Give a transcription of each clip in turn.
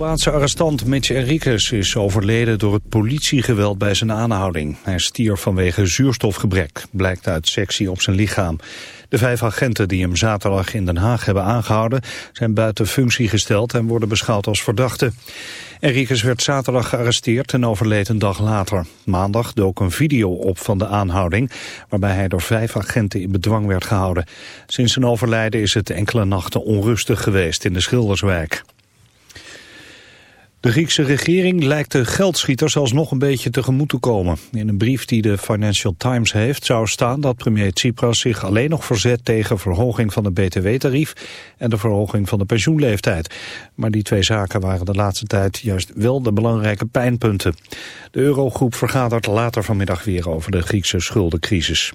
Cubaanse arrestant Mitch Enriquez is overleden door het politiegeweld bij zijn aanhouding. Hij stierf vanwege zuurstofgebrek, blijkt uit sectie op zijn lichaam. De vijf agenten die hem zaterdag in Den Haag hebben aangehouden... zijn buiten functie gesteld en worden beschouwd als verdachten. Enriquez werd zaterdag gearresteerd en overleed een dag later. Maandag dook een video op van de aanhouding... waarbij hij door vijf agenten in bedwang werd gehouden. Sinds zijn overlijden is het enkele nachten onrustig geweest in de Schilderswijk. De Griekse regering lijkt de geldschieters alsnog een beetje tegemoet te komen. In een brief die de Financial Times heeft zou staan dat premier Tsipras zich alleen nog verzet tegen verhoging van het btw-tarief en de verhoging van de pensioenleeftijd. Maar die twee zaken waren de laatste tijd juist wel de belangrijke pijnpunten. De Eurogroep vergadert later vanmiddag weer over de Griekse schuldencrisis.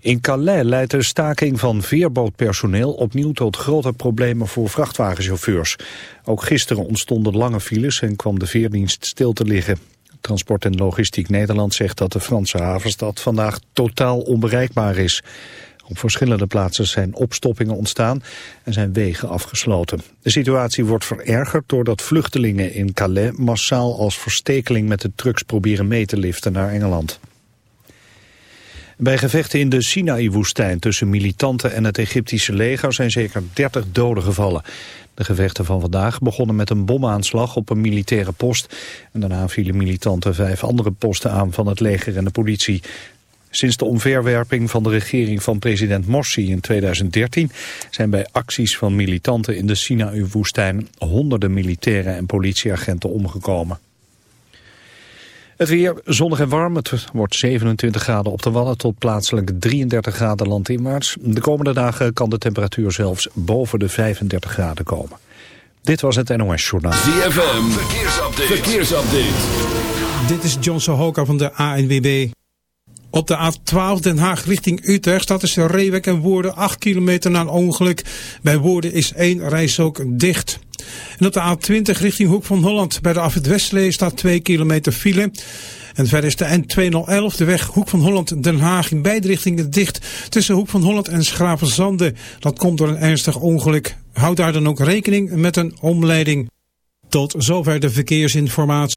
In Calais leidt de staking van veerbootpersoneel opnieuw tot grote problemen voor vrachtwagenchauffeurs. Ook gisteren ontstonden lange files en kwam de veerdienst stil te liggen. Transport en Logistiek Nederland zegt dat de Franse havenstad vandaag totaal onbereikbaar is. Op verschillende plaatsen zijn opstoppingen ontstaan en zijn wegen afgesloten. De situatie wordt verergerd doordat vluchtelingen in Calais massaal als verstekeling met de trucks proberen mee te liften naar Engeland. Bij gevechten in de Sinaï-woestijn tussen militanten en het Egyptische leger zijn zeker 30 doden gevallen. De gevechten van vandaag begonnen met een bomaanslag op een militaire post. En daarna vielen militanten vijf andere posten aan van het leger en de politie. Sinds de omverwerping van de regering van president Morsi in 2013 zijn bij acties van militanten in de Sinaï-woestijn honderden militairen en politieagenten omgekomen. Het weer zonnig en warm. Het wordt 27 graden op de Wadden tot plaatselijk 33 graden landinwaarts. De komende dagen kan de temperatuur zelfs boven de 35 graden komen. Dit was het NOS Journaal. ZFM, verkeersupdate. verkeersupdate. Dit is John Sohoka van de ANWB. Op de A12 Den Haag richting Utrecht staat tussen Reewek en Woerden 8 kilometer na een ongeluk. Bij Woerden is één rijstrook dicht. En op de A20 richting Hoek van Holland bij de Afrit Westlee staat 2 kilometer file. En verder is de N211, de weg Hoek van Holland-Den Haag in beide richtingen dicht tussen Hoek van Holland en Schravenzande. Dat komt door een ernstig ongeluk. Houd daar dan ook rekening met een omleiding. Tot zover de verkeersinformatie.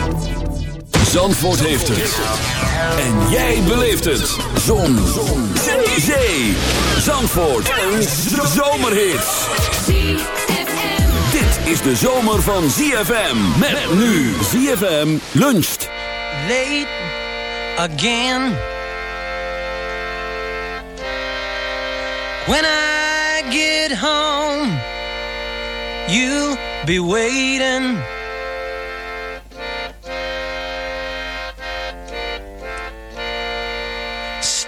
Zandvoort heeft het. En jij beleeft het. Zon. Zon. Zee. Zandvoort. Een zomerhit. Dit is de zomer van ZFM. Met nu ZFM luncht. late again. When I get home, you'll be waiting.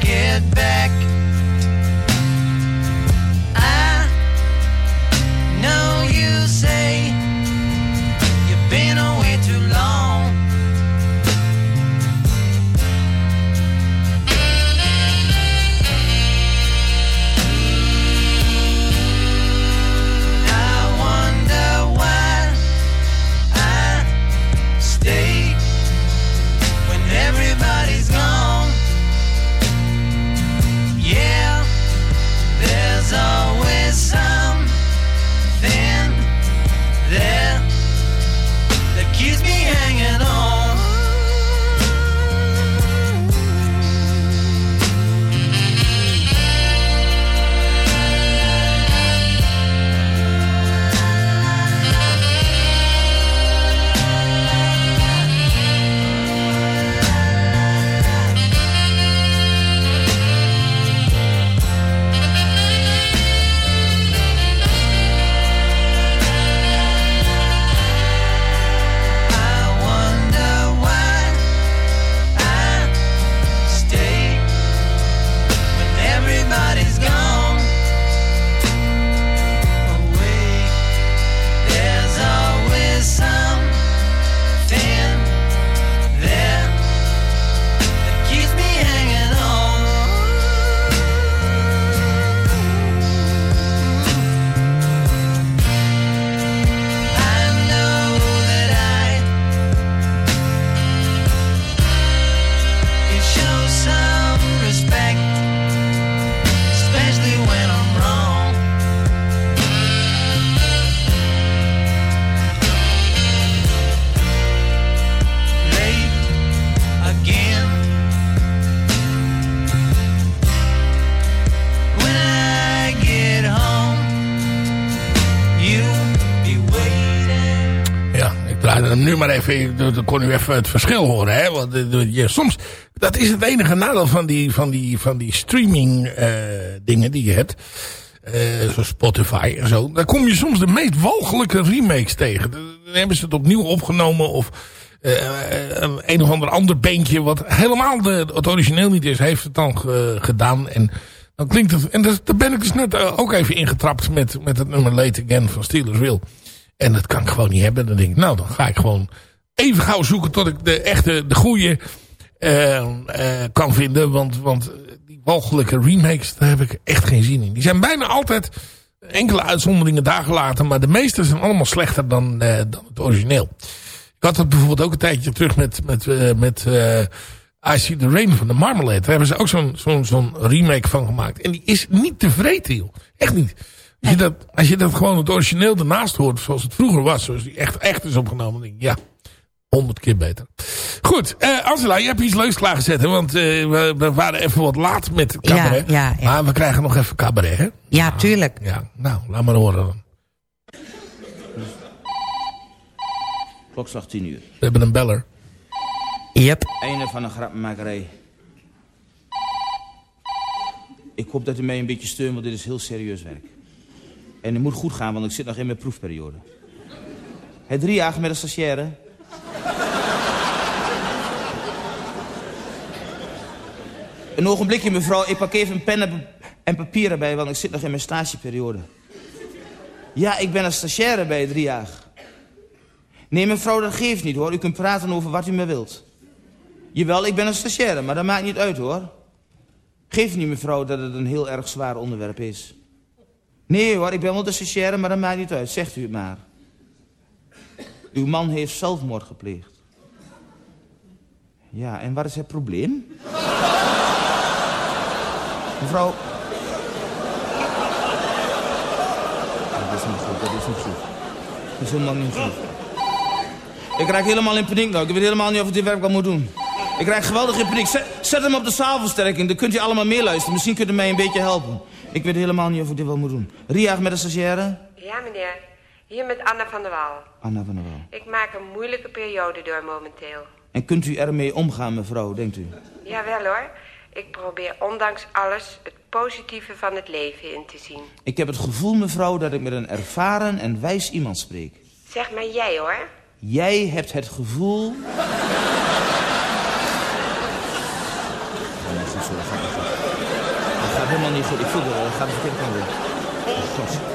Get back, I know you say Dan kon u even het verschil horen. Hè? Want eh, je, soms, dat is het enige nadeel van die, van die, van die streaming eh, dingen die je hebt. Eh, zoals Spotify en zo. Daar kom je soms de meest walgelijke remakes tegen. Dan hebben ze het opnieuw opgenomen of... een, of ander ander bandje wat helemaal het origineel niet is, heeft het dan gedaan. En dan klinkt het... En daar ben ik dus net ook even ingetrapt met, met het nummer Late Again van Steelers Will. En dat kan ik gewoon niet hebben. Dan denk ik, nou, dan ga ik gewoon even gauw zoeken tot ik de echte, de goede eh, eh, kan vinden. Want, want die walgelijke remakes, daar heb ik echt geen zin in. Die zijn bijna altijd enkele uitzonderingen daar gelaten. Maar de meeste zijn allemaal slechter dan, eh, dan het origineel. Ik had dat bijvoorbeeld ook een tijdje terug met, met, eh, met eh, I See The Rain van de Marmalade. Daar hebben ze ook zo'n zo'n zo'n remake van gemaakt. En die is niet tevreden, joh. Echt niet. Als je, dat, als je dat gewoon het origineel ernaast hoort, zoals het vroeger was, zoals die echt, echt is opgenomen, dan denk ik, ja, honderd keer beter. Goed, eh Angela, je hebt iets leuks klaargezet, hè? want eh, we, we waren even wat laat met cabaret. Ja, ja, ja. Maar we krijgen nog even cabaret, hè? Ja, tuurlijk. Ja, nou, laat maar horen dan. Klokslag 10 uur. We hebben een beller. Yep. Einde van een grappenmakerij. Ik hoop dat u mij een beetje steunt, want dit is heel serieus werk. En het moet goed gaan, want ik zit nog in mijn proefperiode. Het drie jaar met een stagiaire. Een ogenblikje, mevrouw. Ik pak even een pen en pa- en papier erbij, want ik zit nog in mijn stageperiode. Ja, ik ben een stagiaire bij drie jaar. Nee, mevrouw, dat geeft niet, hoor. U kunt praten over wat u maar wilt. Jawel, ik ben een stagiaire, maar dat maakt niet uit, hoor. Geef niet, mevrouw, dat het een heel erg zwaar onderwerp is. Nee, hoor, ik ben wel de stagiaire, maar dat maakt niet uit. Zegt u het maar. Uw man heeft zelfmoord gepleegd. Ja, en wat is het probleem? Mevrouw... Dat is niet goed, dat is niet goed. Dat is helemaal niet goed. Ik raak helemaal in paniek nou. Ik weet helemaal niet of ik dit werk wel moet doen. Ik raak geweldig in paniek. Zet, hem op de zaalversterking. Dan kunt u allemaal meeluisteren. Misschien kunt u mij een beetje helpen. Ik weet helemaal niet of ik dit wel moet doen. Ria met een stagiaire. Ja, meneer. Hier met Anna van der Waal. Anna van der Waal. Ik maak een moeilijke periode door momenteel. En kunt u ermee omgaan, mevrouw, denkt u? Jawel hoor. Ik probeer ondanks alles het positieve van het leven in te zien. Ik heb het gevoel, mevrouw, dat ik met een ervaren en wijs iemand spreek. Zeg maar jij hoor. Jij hebt het gevoel... Oh, dat gaat helemaal niet goed. Ik voel het wel, dat gaat de verkeerde kant op.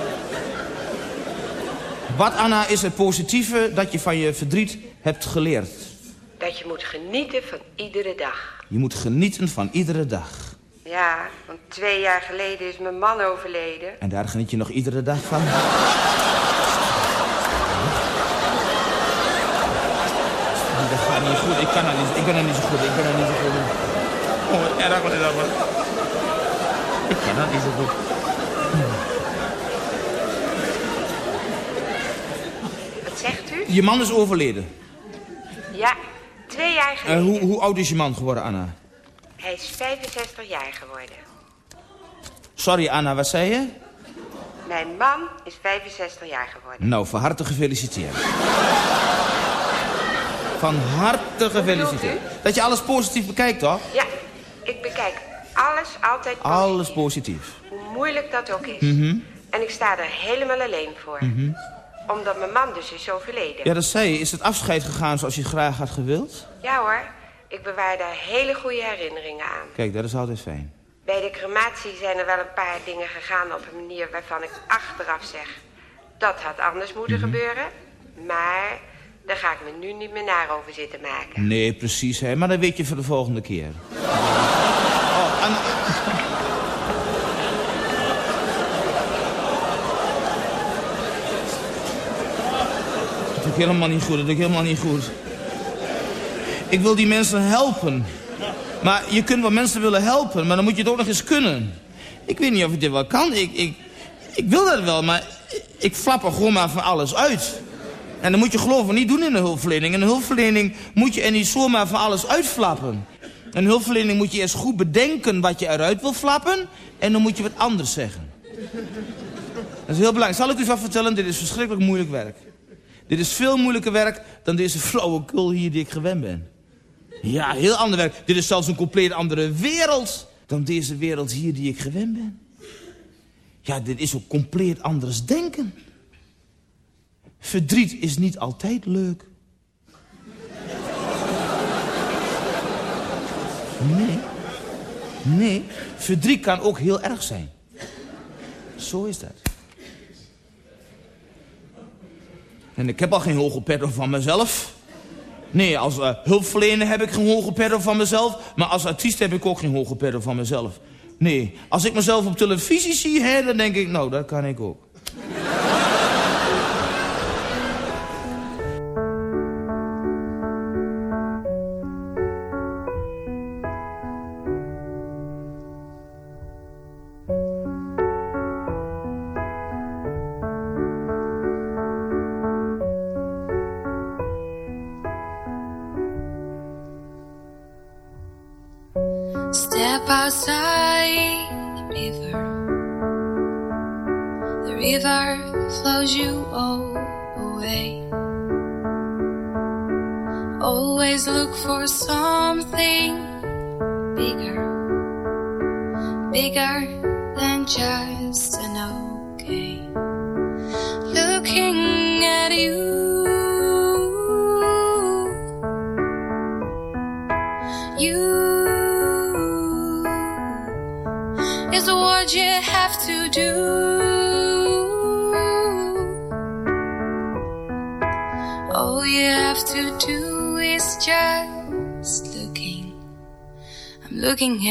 Wat, Anna, is het positieve dat je van je verdriet hebt geleerd? Dat je moet genieten van iedere dag. Je moet genieten van iedere dag. Ja, want twee jaar geleden is mijn man overleden. En daar geniet je nog iedere dag van? Dat gaat niet goed. Ik kan dat niet. Ik ben er niet zo goed. Ik ben er niet zo goed. in. Oh, wat erg wat is dat? man. Ik kan dat niet zo goed. Zegt u? Je man is overleden. Ja, twee jaar En geleden. hoe, hoe oud is je man geworden, Anna? Hij is 65 jaar geworden. Sorry, Anna, wat zei je? Mijn man is 65 jaar geworden. Nou, van harte gefeliciteerd. Van harte gefeliciteerd. Dat je alles positief bekijkt, toch? Ja, ik bekijk alles altijd positief. Alles positief. Hoe moeilijk dat ook is. Mhm. En ik sta er helemaal alleen voor. Mhm. Omdat mijn man dus is overleden. Ja, dat zei je. Is het afscheid gegaan zoals je het graag had gewild? Ja hoor, ik bewaar daar hele goede herinneringen aan. Kijk, dat is altijd fijn. Bij de crematie zijn er wel een paar dingen gegaan op een manier waarvan ik achteraf zeg... dat had anders moeten Mhm. gebeuren. Maar daar ga ik me nu niet meer naar over zitten maken. Nee, precies, hè. Maar dat weet je voor de volgende keer. Oh, Anna... ik helemaal niet goed, dat doe ik helemaal niet goed. Ik wil die mensen helpen. Maar je kunt wel mensen willen helpen, maar dan moet je het ook nog eens kunnen. Ik weet niet of ik dit wel kan. Ik, ik, ik wil dat wel, maar ik flap er gewoon maar van alles uit. En dan moet je geloven niet doen in de hulpverlening. In hulpverlening moet je er niet zomaar van alles uitflappen. De hulpverlening moet je eerst goed bedenken wat je eruit wil flappen. En dan moet je wat anders zeggen. Dat is heel belangrijk. Zal ik u wat vertellen? Dit is verschrikkelijk moeilijk werk. Dit is veel moeilijker werk dan deze flauwekul hier die ik gewend ben. Ja, heel ander werk. Dit is zelfs een compleet andere wereld dan deze wereld hier die ik gewend ben. Ja, dit is ook compleet anders denken. Verdriet is niet altijd leuk. Nee. Nee, verdriet kan ook heel erg zijn. Zo is dat. En ik heb al geen hoge van mezelf. Nee, als eh, hulpverlener heb ik geen hoge van mezelf. Maar als artiest heb ik ook geen hoge van mezelf. Nee, als ik mezelf op televisie zie, hè, dan denk ik, nou, dat kan ik ook.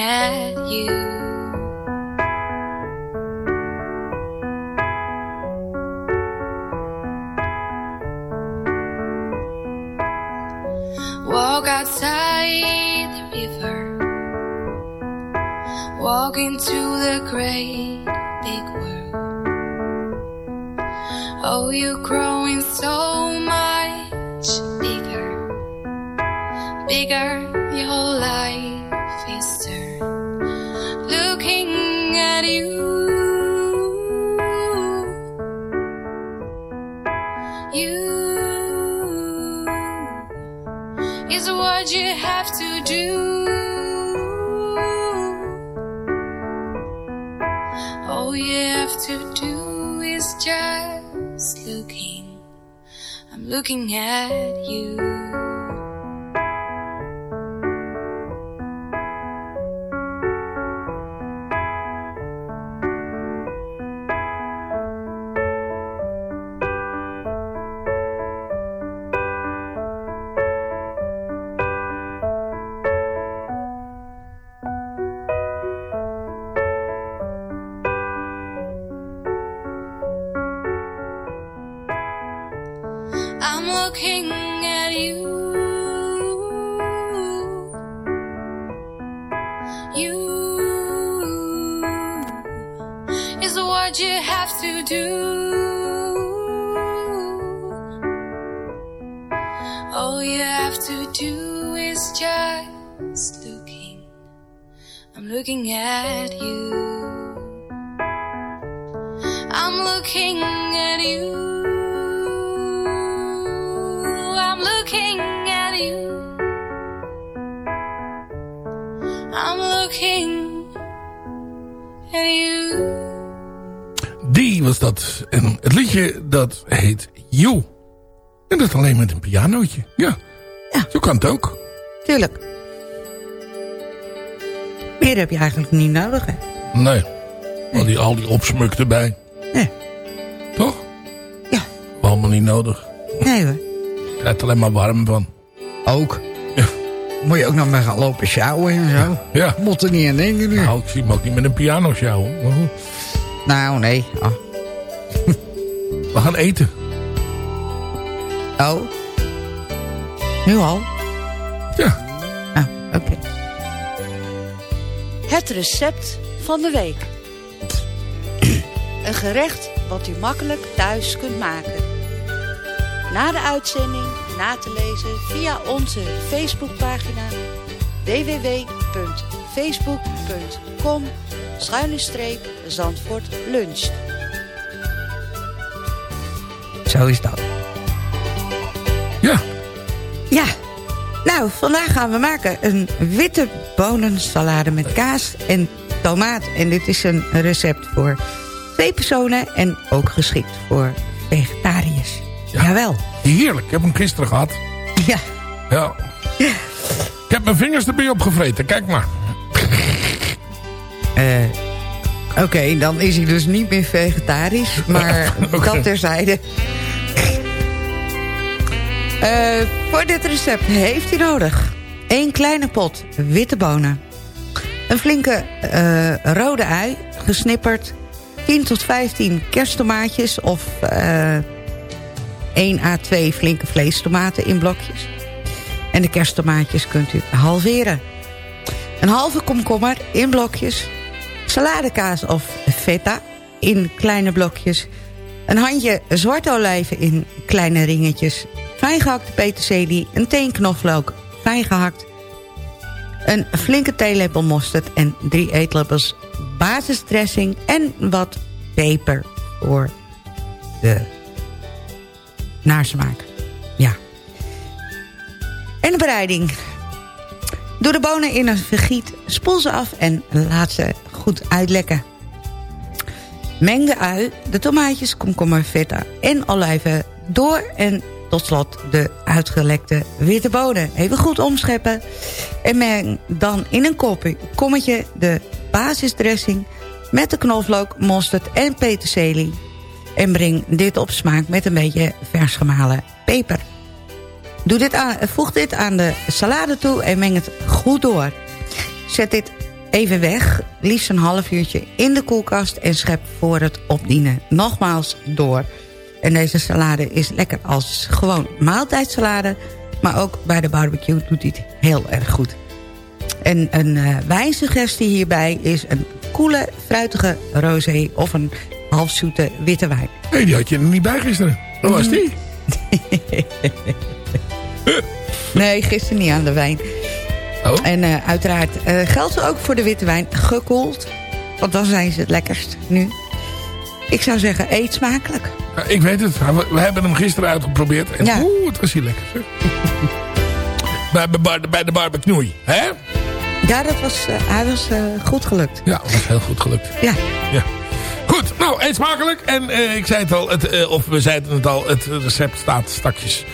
At you. is what you have to do. All you have to do is just looking. I'm looking at you. Alleen met een pianootje. Ja. Zo kan het ook. Tuurlijk. Meer heb je eigenlijk niet nodig, hè? Nee. Al die, al die opsmuk erbij. Nee. Toch? Ja. Allemaal niet nodig. Nee hoor. Je krijgt er alleen maar warm van. Ook. Moet je ook nog maar gaan lopen sjouwen en zo. Ja. Moet er niet aan denken nu. Nou, ik zie hem ook niet met een piano sjouwen. Nou, nee. Oh. We gaan eten. Oh. Nu al? Ja. Ah, oké. Het recept van de week. Een gerecht wat u makkelijk thuis kunt maken. Na de uitzending na te lezen via onze Facebookpagina www.facebook.com Zandvoort luncht. Zo is dat. Nou, vandaag gaan we maken een witte bonensalade met kaas en tomaat. En dit is een recept voor twee personen en ook geschikt voor vegetariërs. Jawel. Heerlijk. Ik heb hem gisteren gehad. Ja. Ja. Ik heb mijn vingers erbij opgevreten. Kijk maar. Eh, Oké, dan is hij dus niet meer vegetarisch. Maar dat terzijde. Eh, voor dit recept heeft u nodig... één kleine pot witte bonen... een flinke eh, rode ui, gesnipperd... 10 tot 15 kersttomaatjes of eh 1 à 2 flinke vleestomaten in blokjes. En de kersttomaatjes kunt u halveren. Een halve komkommer in blokjes. Saladekaas of feta in kleine blokjes. Een handje zwarte olijven in kleine ringetjes. Fijn gehakte peterselie, een teen knoflook, fijn gehakt. Een flinke theelepel mosterd en drie eetlepels basisdressing... en wat peper voor de nasmaak. Ja. En de bereiding. Doe de bonen in een vergiet, spoel ze af en laat ze goed uitlekken. Meng de ui, de tomaatjes, komkommer, feta en olijven door... en tot slot de uitgelekte witte bonen. Even goed omscheppen. En meng dan in een kommetje de basisdressing... met de knoflook, mosterd en peterselie. En breng dit op smaak met een beetje vers gemalen peper. Doe dit aan, voeg dit aan de salade toe en meng het goed door. Zet dit even weg, liefst een half uurtje in de koelkast... en schep voor het opdienen nogmaals door. En deze salade is lekker als gewoon maaltijdsalade... maar ook bij de barbecue doet dit heel erg goed. En een eh, wijnsuggestie hierbij is een koele, fruitige rosé... of een halfzoete witte wijn. Hé, die had je er niet bij gisteren. Waar was die? Nee, gisteren niet aan de wijn. Oh. En eh, uiteraard eh, geldt ook voor de witte wijn gekoeld. Want dan zijn ze het lekkerst nu. Ik zou zeggen, eet smakelijk. Ja, ik weet het. We, we hebben hem gisteren uitgeprobeerd. En Ja. oeh, het was hier lekker. bij, bij, de barbecue. Hè? Ja, dat was, eh, hij was eh, goed gelukt. Ja, dat was heel goed gelukt. Ja. Ja. Goed, Nou, eet smakelijk. En eh, ik zei het al, het, of we zeiden het al, het recept staat stakjes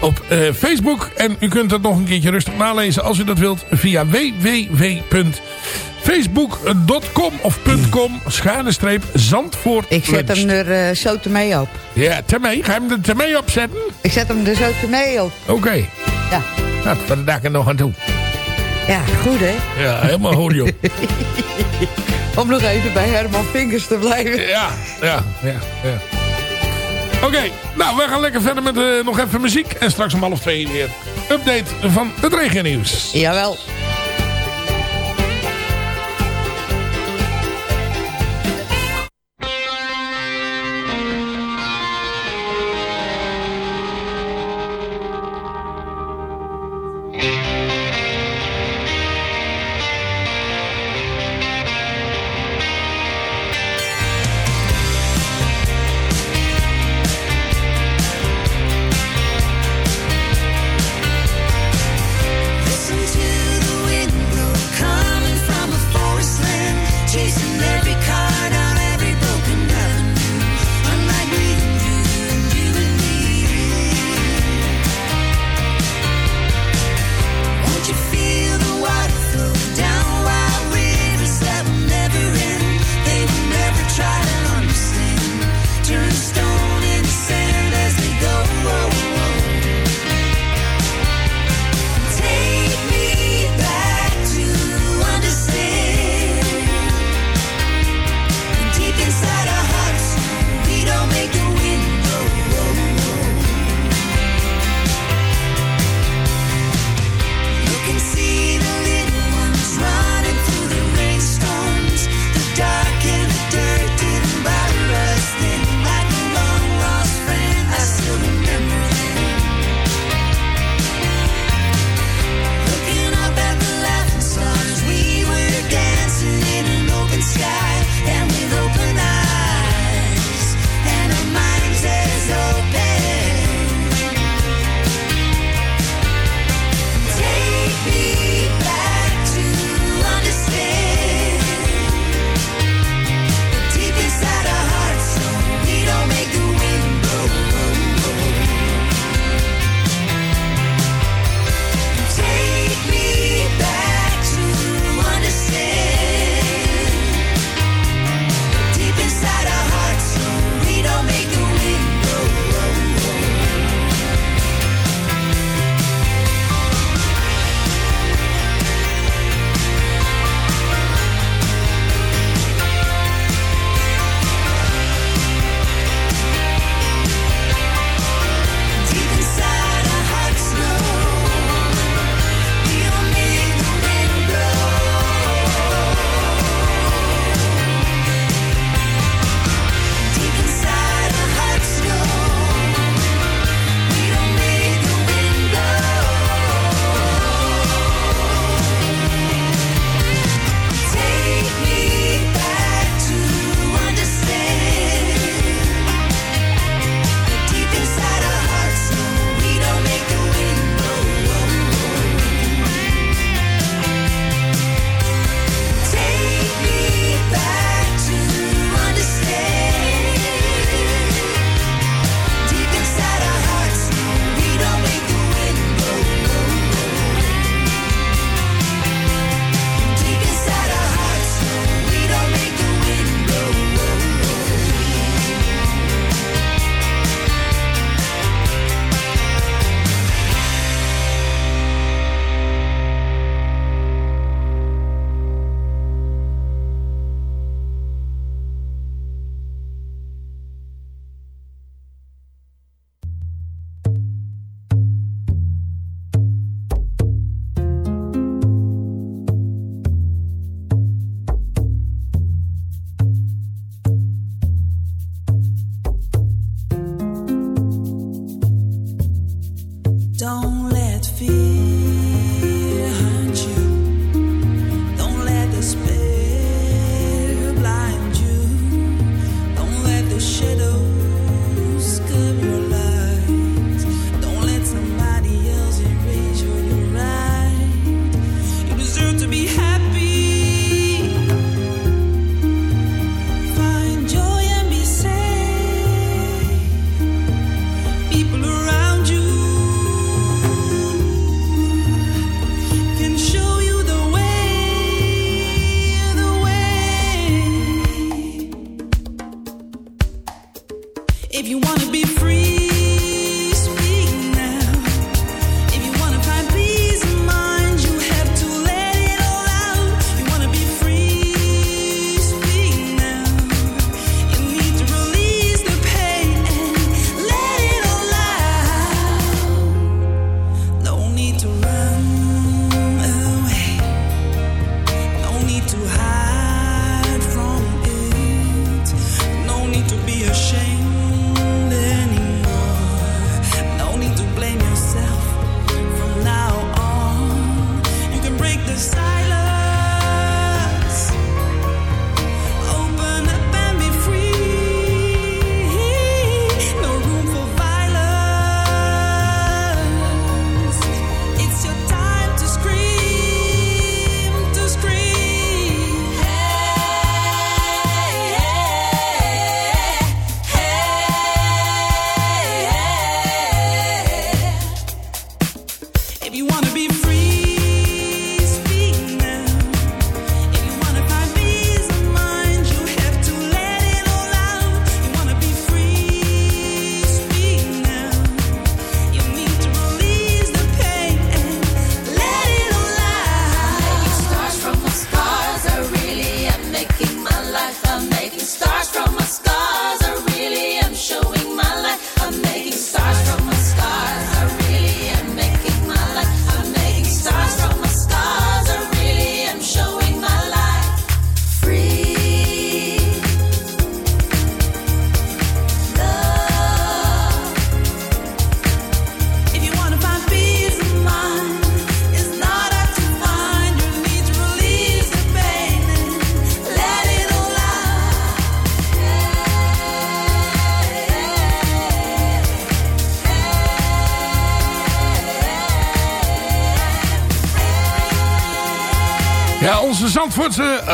op Facebook. En u kunt het nog een keertje rustig nalezen als u dat wilt via www.facebook.com of .com schuine streep Zandvoort Ik zet hem er eh, zo te mee op. Ja, termee. Ga je hem er termee op zetten? Ik zet hem er zo te mee op. Oké. Ja. Nou, er daar nog aan toe. Ja, goed hè? Ja, helemaal goed joh. Om nog even bij Herman Vinkers te blijven. Ja, ja, ja. ja. Oké, nou, we gaan lekker verder met eh, nog even muziek. En straks om half twee weer update van het regennieuws. Jawel.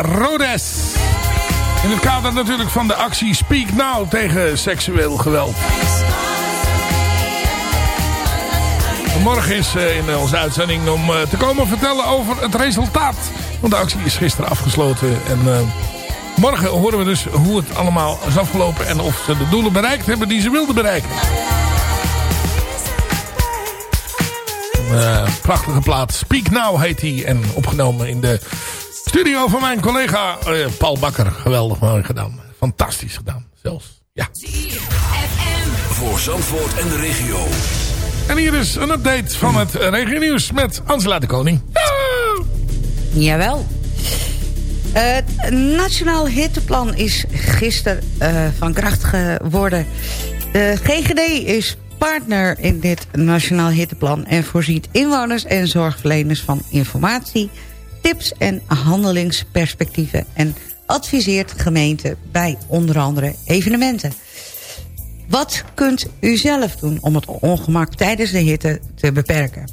Rodes. In het kader natuurlijk van de actie Speak Now tegen seksueel geweld. Morgen is eh, in onze uitzending om eh, te komen vertellen over het resultaat. Want de actie is gisteren afgesloten. En eh, morgen horen we dus hoe het allemaal is afgelopen. En of ze de doelen bereikt hebben die ze wilden bereiken. Eh, prachtige plaat. Speak Now heet hij. En opgenomen in de studio van mijn collega eh, Paul Bakker. Geweldig mooi gedaan. Fantastisch gedaan. Zelfs. Ja. Voor Zandvoort en de regio. En hier is een update van het regio nieuws met Angela de Koning. Jawel. Het Nationaal Hitteplan is gisteren eh, van kracht geworden. De GGD is partner in dit Nationaal Hitteplan... en voorziet inwoners en zorgverleners van informatie, tips en handelingsperspectieven... en adviseert gemeenten bij onder andere evenementen. Wat kunt u zelf doen om het ongemak tijdens de hitte te beperken?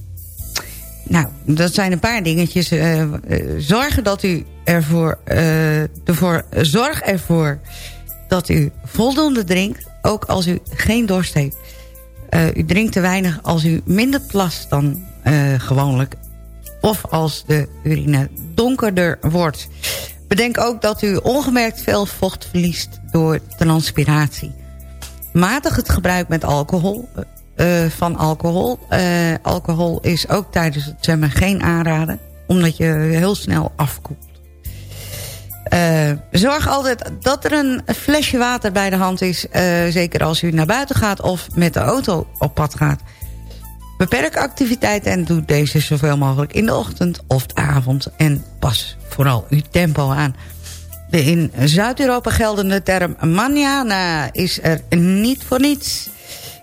Nou, dat zijn een paar dingetjes. Eh, zorgen dat u ervoor, eh, ervoor, zorg ervoor dat u voldoende drinkt, ook als u geen dorst heeft. U drinkt te weinig als u minder plast dan gewoonlijk. Of als de urine donkerder wordt. Bedenk ook dat u ongemerkt veel vocht verliest door transpiratie. Matig het gebruik met alcohol, eh, van alcohol. Eh, alcohol is ook tijdens het zwemmen geen aanrader. Omdat je heel snel afkoelt. Eh, zorg altijd dat er een flesje water bij de hand is. eh, zeker als u naar buiten gaat of met de auto op pad gaat. Beperk activiteiten en doe deze zoveel mogelijk in de ochtend of de avond. En pas vooral uw tempo aan. De in Zuid-Europa geldende term manjana is er niet voor niets.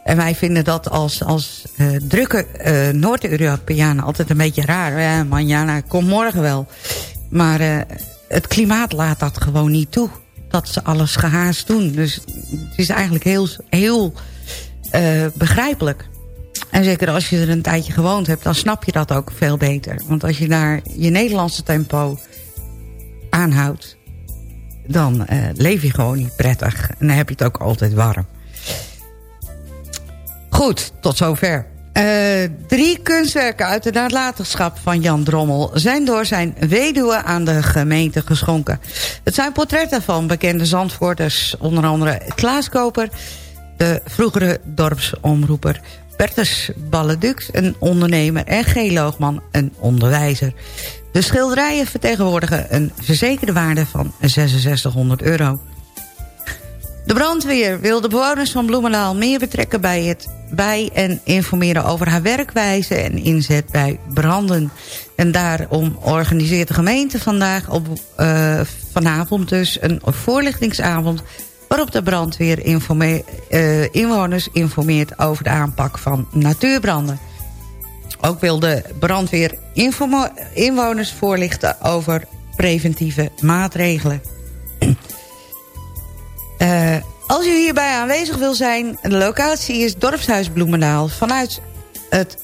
En wij vinden dat als, als eh, drukke eh, Noord-Europeanen altijd een beetje raar. Ja, manjana, kom morgen wel. Maar eh, het klimaat laat dat gewoon niet toe. Dat ze alles gehaast doen. Dus het is eigenlijk heel, heel begrijpelijk. En zeker als je er een tijdje gewoond hebt, dan snap je dat ook veel beter. Want als je daar je Nederlandse tempo aanhoudt... dan eh, leef je gewoon niet prettig. En dan heb je het ook altijd warm. Goed, tot zover. Eh, drie kunstwerken uit de nalatenschap van Jan Drommel... zijn door zijn weduwe aan de gemeente geschonken. Het zijn portretten van bekende Zandvoorters. Onder andere Klaas Koper, de vroegere dorpsomroeper... Bertus Balledux, een ondernemer... en G. Loogman, een onderwijzer. De schilderijen vertegenwoordigen een verzekerde waarde van 6600 euro. De brandweer wil de bewoners van Bloemendaal meer betrekken bij het bij en informeren over haar werkwijze en inzet bij branden. En daarom organiseert de gemeente vandaag op, uh, vanavond dus een voorlichtingsavond waarop de brandweer uh, inwoners informeert over de aanpak van natuurbranden. Ook wil de brandweer inwoners voorlichten over preventieve maatregelen. Uh, als u hierbij aanwezig wil zijn, de locatie is Dorpshuis Bloemendaal. Vanuit het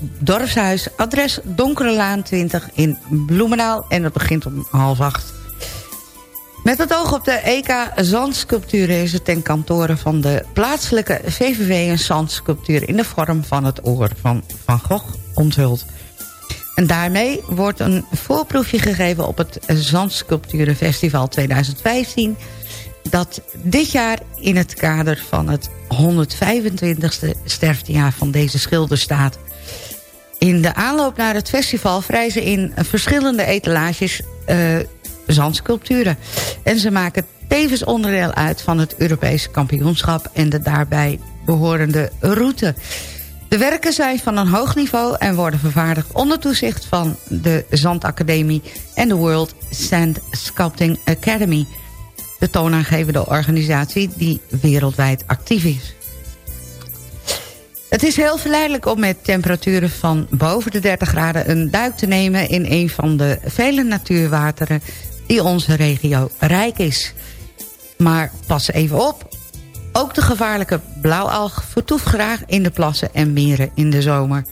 Dorpshuis, adres Donkere Laan 20 in Bloemendaal. En dat begint om half acht. Met het oog op de EK Zandsculpturen is het ten kantoren van de plaatselijke VVV een zandsculptuur in de vorm van het oor van Van Gogh onthuld. En daarmee wordt een voorproefje gegeven op het Zandsculpturenfestival 2015... dat dit jaar in het kader van het 125e sterftejaar van deze schilder staat. In de aanloop naar het festival vrijzen in verschillende etalages eh, zandsculpturen. En ze maken tevens onderdeel uit van het Europese kampioenschap... en de daarbij behorende route. De werken zijn van een hoog niveau en worden vervaardigd onder toezicht van de Zandacademie en de World Sand Sculpting Academy. De toonaangevende organisatie die wereldwijd actief is. Het is heel verleidelijk om met temperaturen van boven de 30 graden een duik te nemen in een van de vele natuurwateren die onze regio rijk is. Maar pas even op, ook de gevaarlijke blauwalg vertoeft graag in de plassen en meren in de zomer.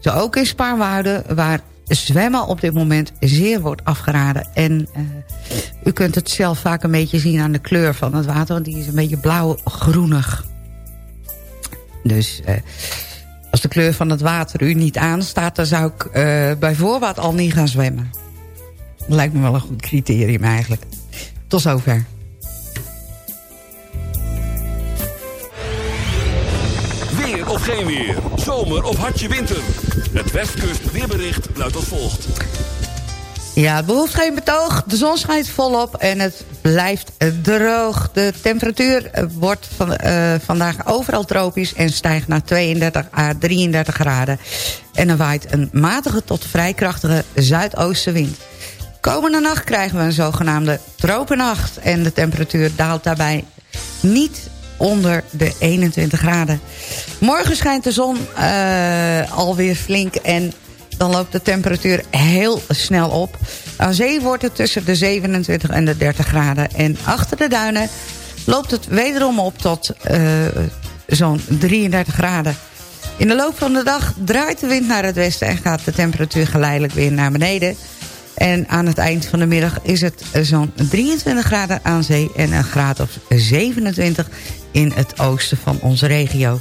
Zo ook in Spaarwouden, waar zwemmen op dit moment zeer wordt afgeraden. En uh, u kunt het zelf vaak een beetje zien aan de kleur van het water... want die is een beetje blauw-groenig. Dus uh, als de kleur van het water u niet aanstaat... dan zou ik uh, bij voorbaat al niet gaan zwemmen. Dat lijkt me wel een goed criterium eigenlijk. Tot zover. Weer of geen weer. Zomer of hartje winter. Het Westkust weerbericht luidt als volgt. Ja, het behoeft geen betoog. De zon schijnt volop en het blijft droog. De temperatuur wordt van, uh, vandaag overal tropisch... en stijgt naar 32 à 33 graden. En er waait een matige tot vrij krachtige zuidoostenwind. Komende nacht krijgen we een zogenaamde tropennacht... en de temperatuur daalt daarbij niet onder de 21 graden. Morgen schijnt de zon uh, alweer flink en dan loopt de temperatuur heel snel op. Aan zee wordt het tussen de 27 en de 30 graden. En achter de duinen loopt het wederom op tot uh, zo'n 33 graden. In de loop van de dag draait de wind naar het westen... en gaat de temperatuur geleidelijk weer naar beneden. En aan het eind van de middag is het zo'n 23 graden aan zee... en een graad of 27 in het oosten van onze regio.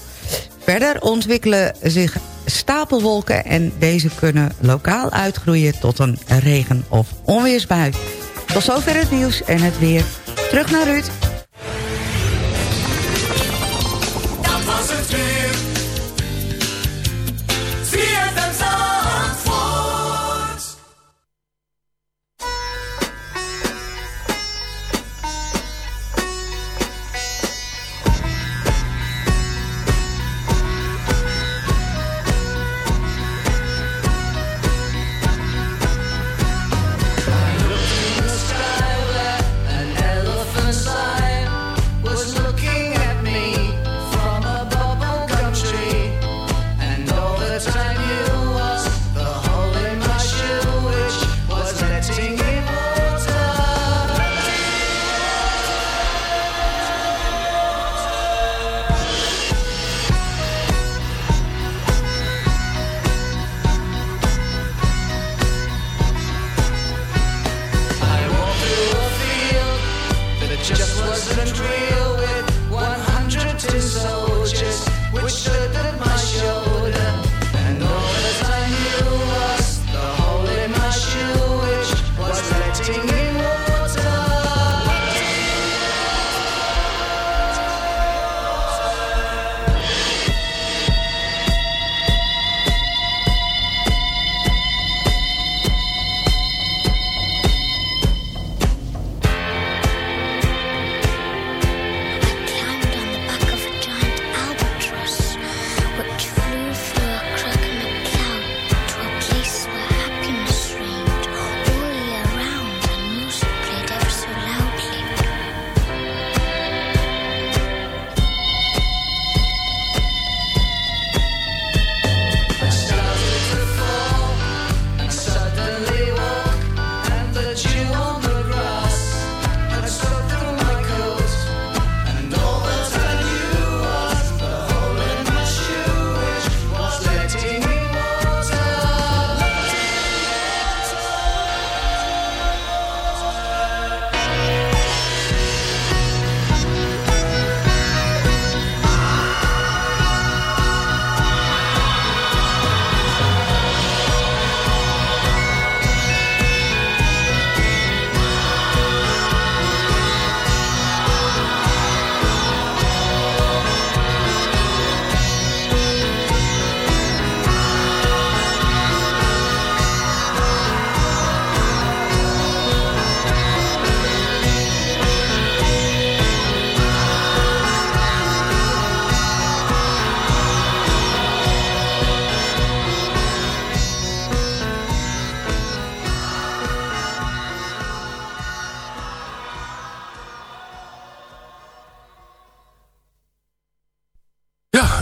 Verder ontwikkelen zich stapelwolken... en deze kunnen lokaal uitgroeien tot een regen- of onweersbui. Tot zover het nieuws en het weer. Terug naar Ruud.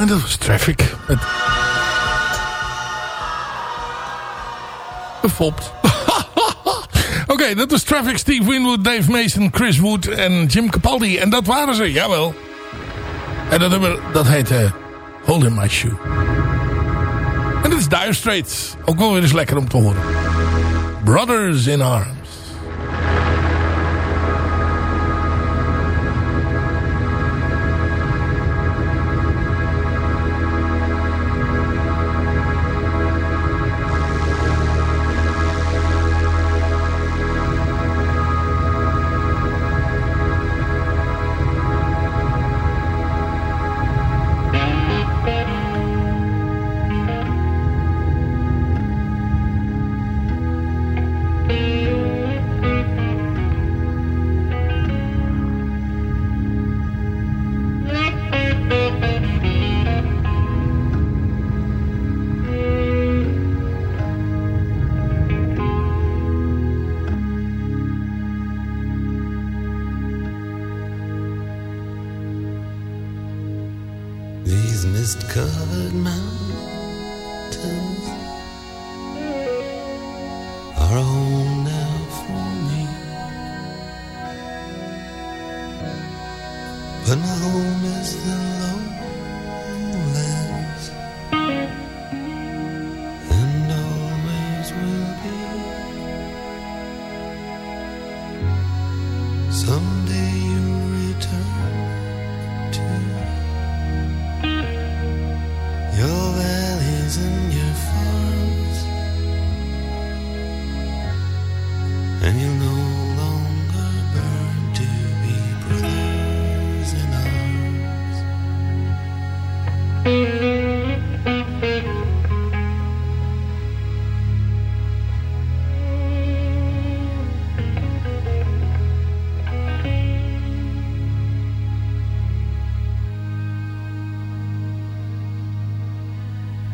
En dat was Traffic. Met... Oké, dat was Traffic, Steve Winwood, Dave Mason, Chris Wood en Jim Capaldi. En dat waren ze, jawel. En dat nummer, dat heette Hold in My Shoe. En dat is Dire Straits. Ook wel weer eens lekker om te horen. Brothers in Arms.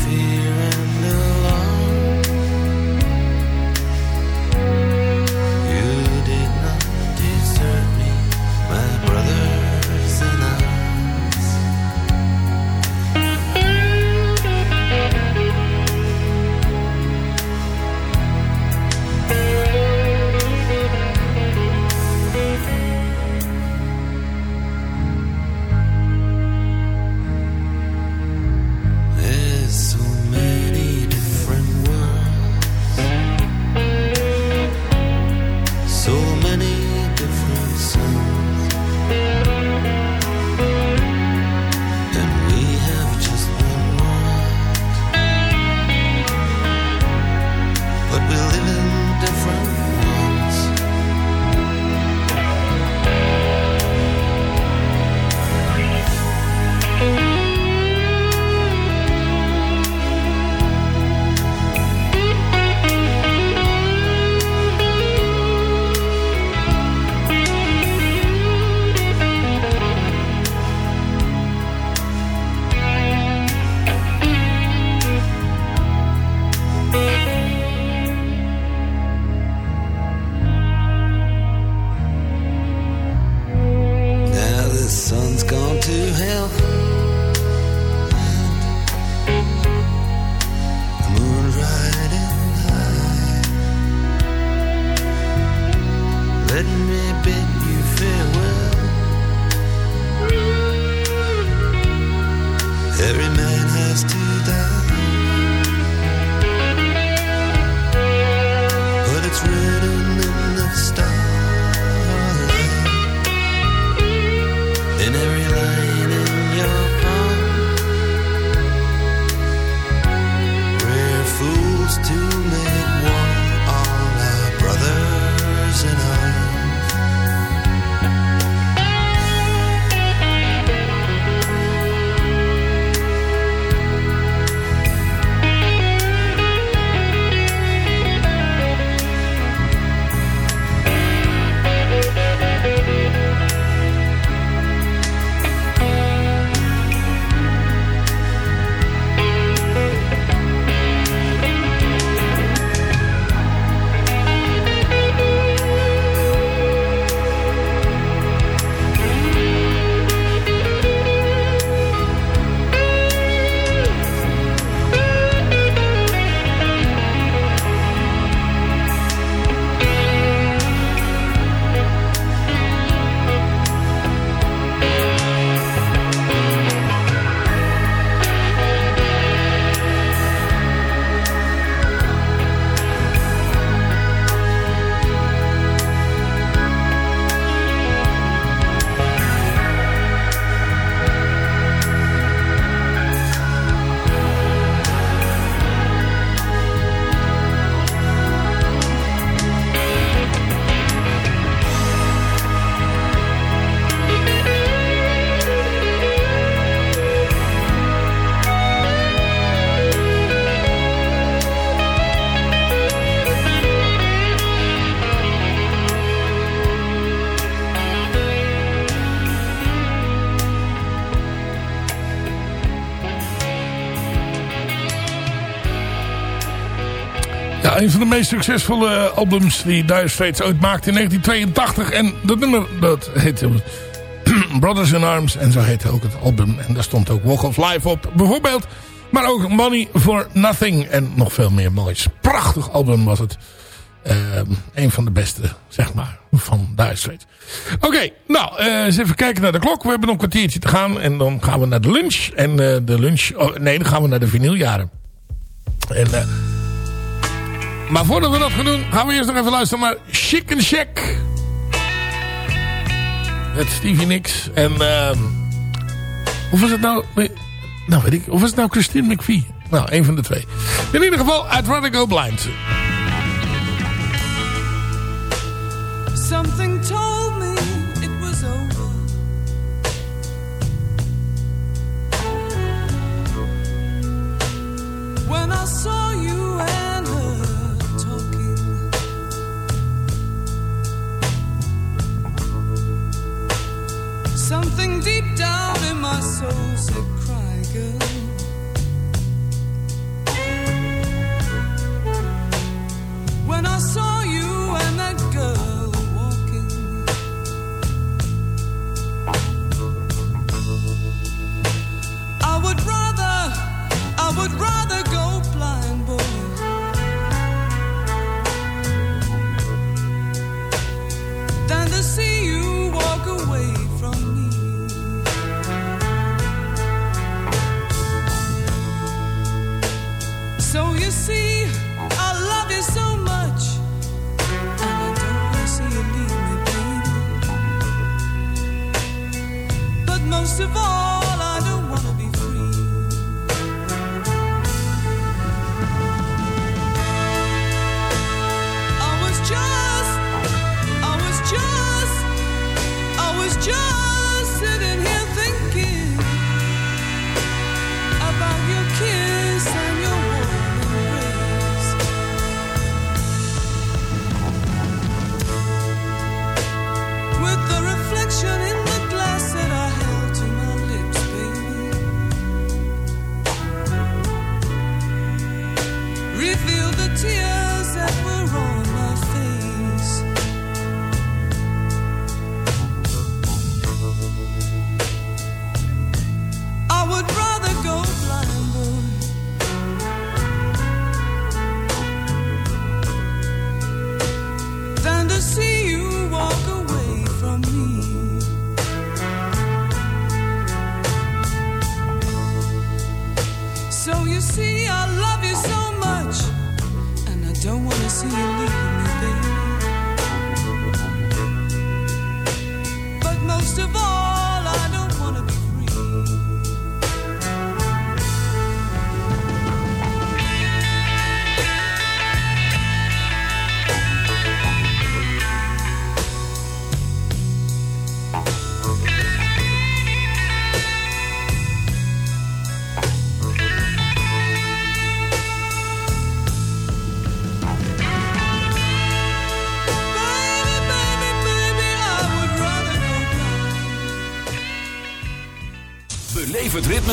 fear and een van de meest succesvolle albums die Dire Straits ooit maakte in 1982. En dat nummer, dat heette Brothers in Arms. En zo heette ook het album. En daar stond ook Walk of Life op, bijvoorbeeld. Maar ook Money for Nothing en nog veel meer moois. Prachtig album was het. Ehm, een van de beste, zeg maar, van Dire Straits. Oké, nou, eh, eens even kijken naar de klok. We hebben nog een kwartiertje te gaan. En dan gaan we naar de lunch. En eh, de lunch... Oh, nee, dan gaan we naar de vinyljaren. En... maar voordat we dat gaan doen, gaan we eerst nog even luisteren naar Chicken Shack. Met Stevie Nicks. En, ehm of was het nou... Nou, weet ik. Of was het nou Christine McVie? Nou, een van de twee. In ieder geval, I'd rather go blind. Something told me it was over. When I saw you and something deep down in my soul said, "Cry, girl."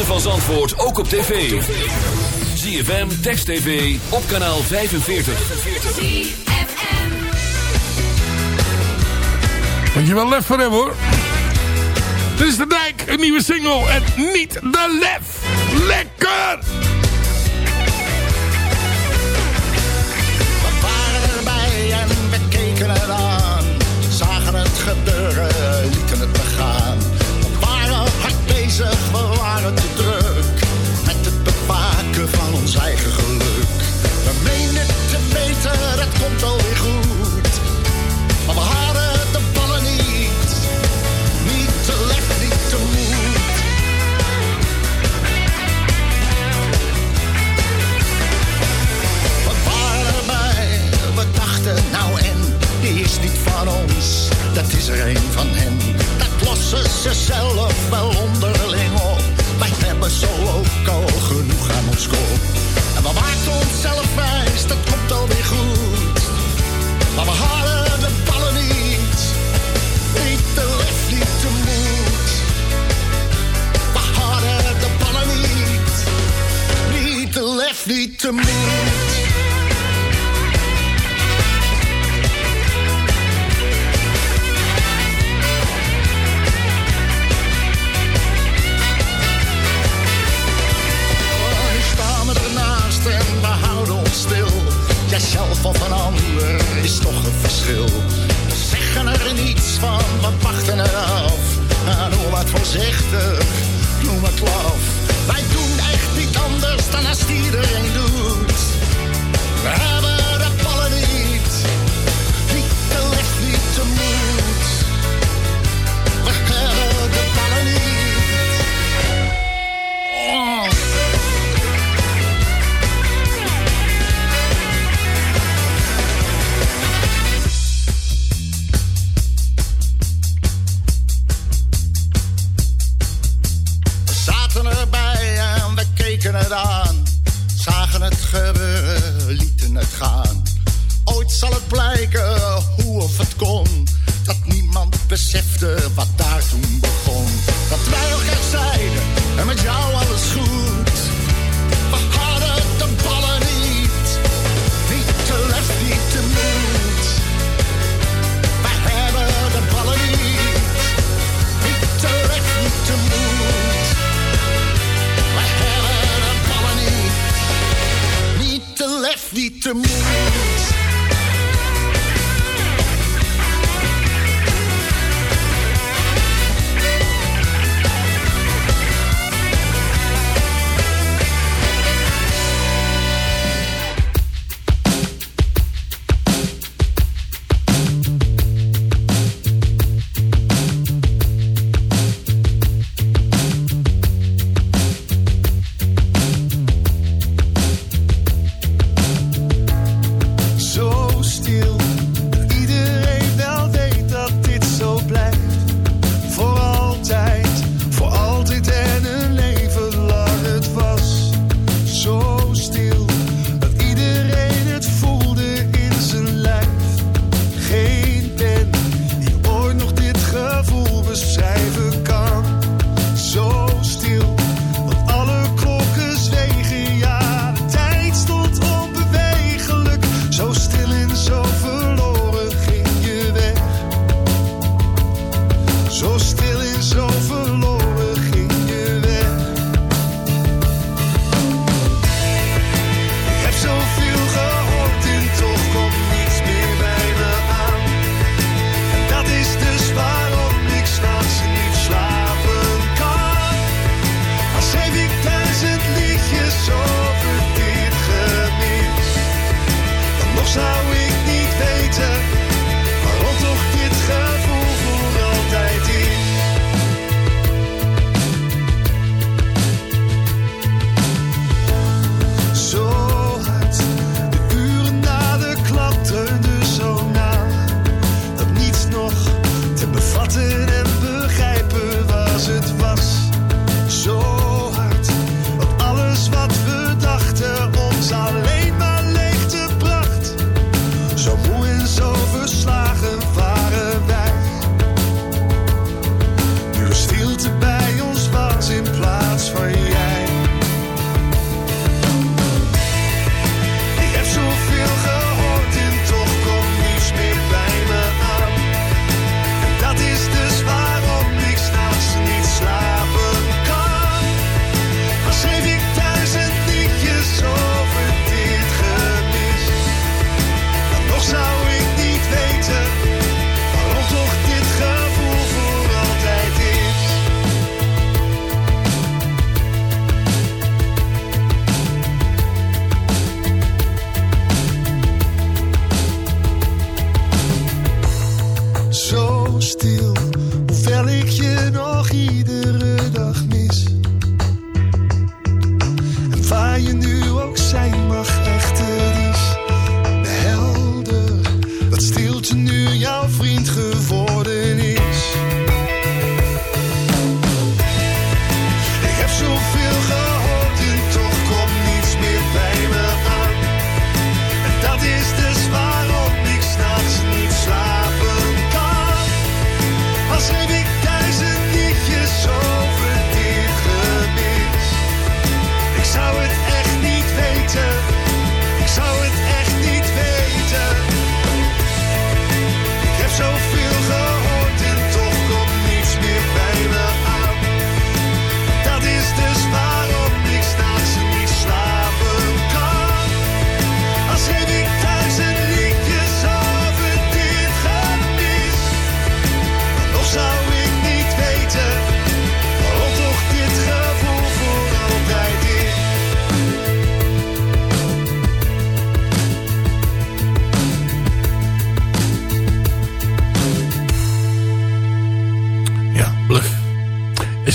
Van Zandvoort ook op tv. ZFM, Text TV, op kanaal 45. Moet je wel lef voor hebben hoor. Dit is de dijk, een nieuwe single. En niet de lef. Lekker! We waren erbij en we keken het aan. Zagen het gebeuren, lieten het begaan. We waren hard bezig, druk. Met het bewaken van ons eigen geluk. We meenden te weten, het komt alweer goed. Maar we hadden de ballen niet. Niet te lef, niet te moed. We waren erbij, we dachten nou en, die is niet van ons, dat is er een van hen. Dat lossen ze zelf wel onderling zo ook al genoeg aan ons kop. En we maakten onszelf wijs, dat komt alweer goed. Maar we hadden de ballen niet, niet te lef, niet te moed. We hadden de ballen niet, niet te lef, niet te moed.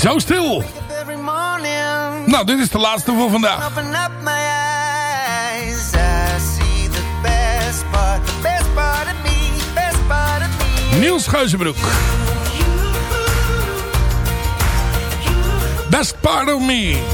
Zo stil. Nou, dit is de laatste voor vandaag. Niels Geuzenbroek. Best part of me.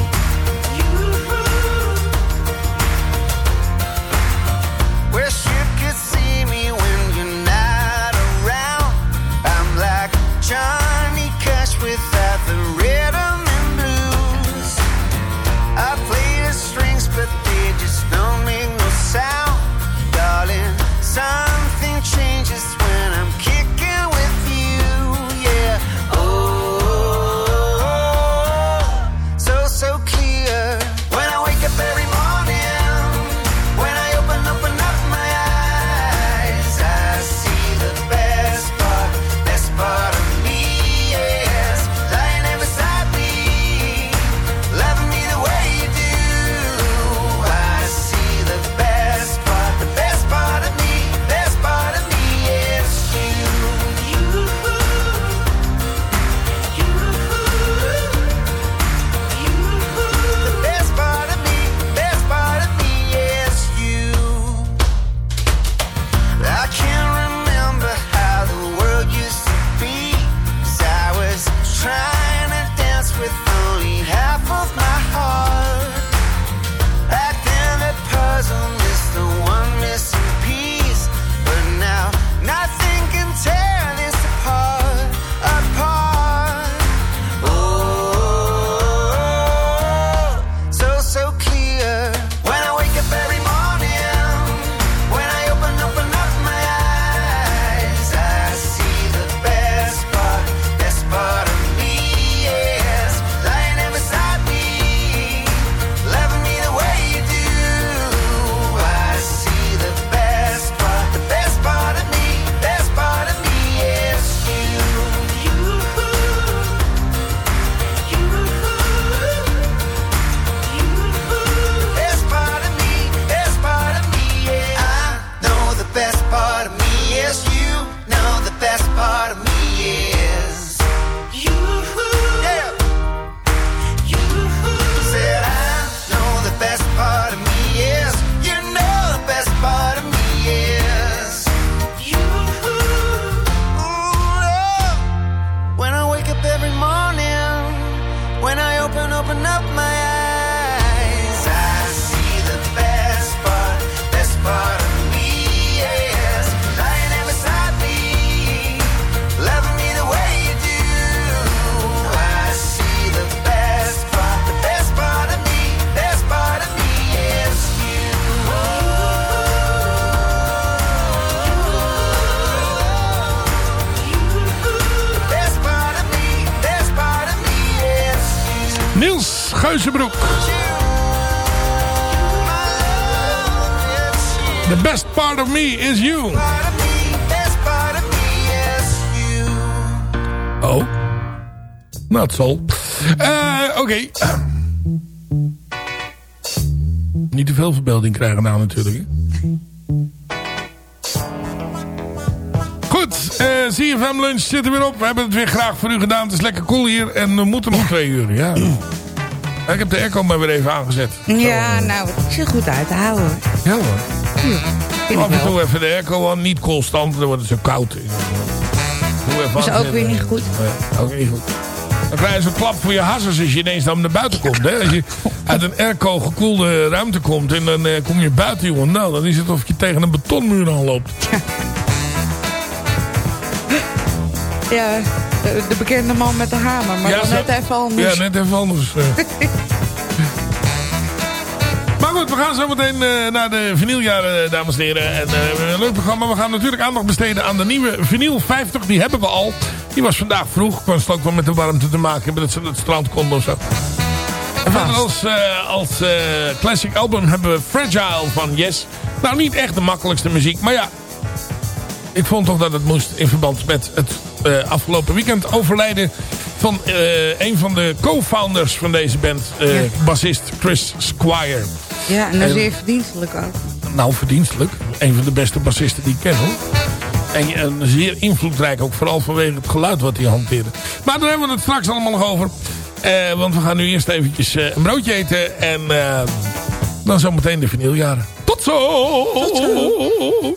Nou natuurlijk. Goed, eh CFM Lunch zit er weer op. We hebben het weer graag voor u gedaan. Het is lekker cool hier. En we moeten nog twee uur. Ja. Ik heb de airco maar weer even aangezet. Ja, nou, het is er goed uit te houden. Ja hoor. Af en toe even de airco aan. Niet constant, dan wordt het zo koud. Doe even Dat is ook weer niet goed. Nee, ook niet goed. Dan krijg je zo'n klap voor je hassers als je ineens dan naar buiten komt. Hè? Als je uit een airco gekoelde ruimte komt en dan eh, kom je buiten, jongen. Nou, dan is het of je tegen een betonmuur aanloopt. Ja, de, de bekende man met de hamer, maar dan zo- net even anders. Ja, net even anders. Eh. goed, we gaan zo meteen eh, naar de vinyljaren, dames en heren. En eh, we hebben een leuk programma. We gaan natuurlijk aandacht besteden aan de nieuwe vinyl 50. Die hebben we al. Die was vandaag vroeg. Was het ook wel met de warmte te maken hebben. Dat ze het strand konden of zo. En verder als, eh, als eh, classic album hebben we Fragile van Yes. Nou, niet echt de makkelijkste muziek. Maar ja, ik vond toch dat het moest in verband met het eh, afgelopen weekend overlijden van eh, een van de co-founders van deze band, eh, bassist Chris Squire. Ja, en dat En- zeer verdienstelijk ook. Nou, verdienstelijk. Een van de beste bassisten die ik ken hoor. En, en zeer invloedrijk ook, vooral vanwege het geluid wat hij hanteerde. Maar daar hebben we het straks allemaal nog over. Eh, want we gaan nu eerst eventjes eh, een broodje eten. En eh, dan zometeen de vinyljaren. Tot zo! Tot zo.